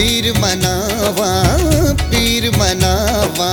पीर मनावा पीर मनावा